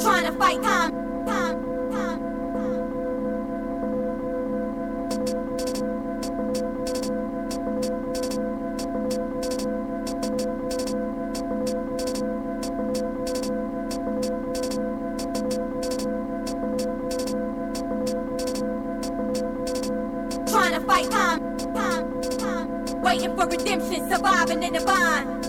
fight time, time, time, time. Trying to fight time, time, time. Waiting for redemption, surviving in the bind.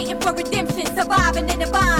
Waiting for redemption, surviving in the bind.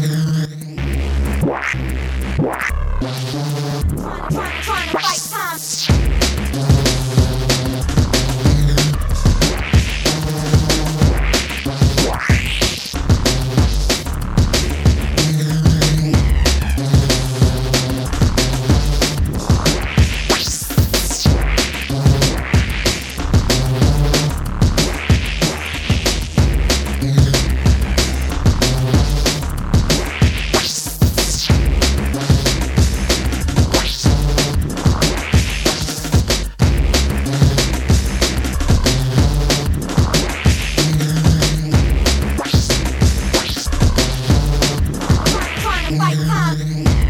Trying, to fight fight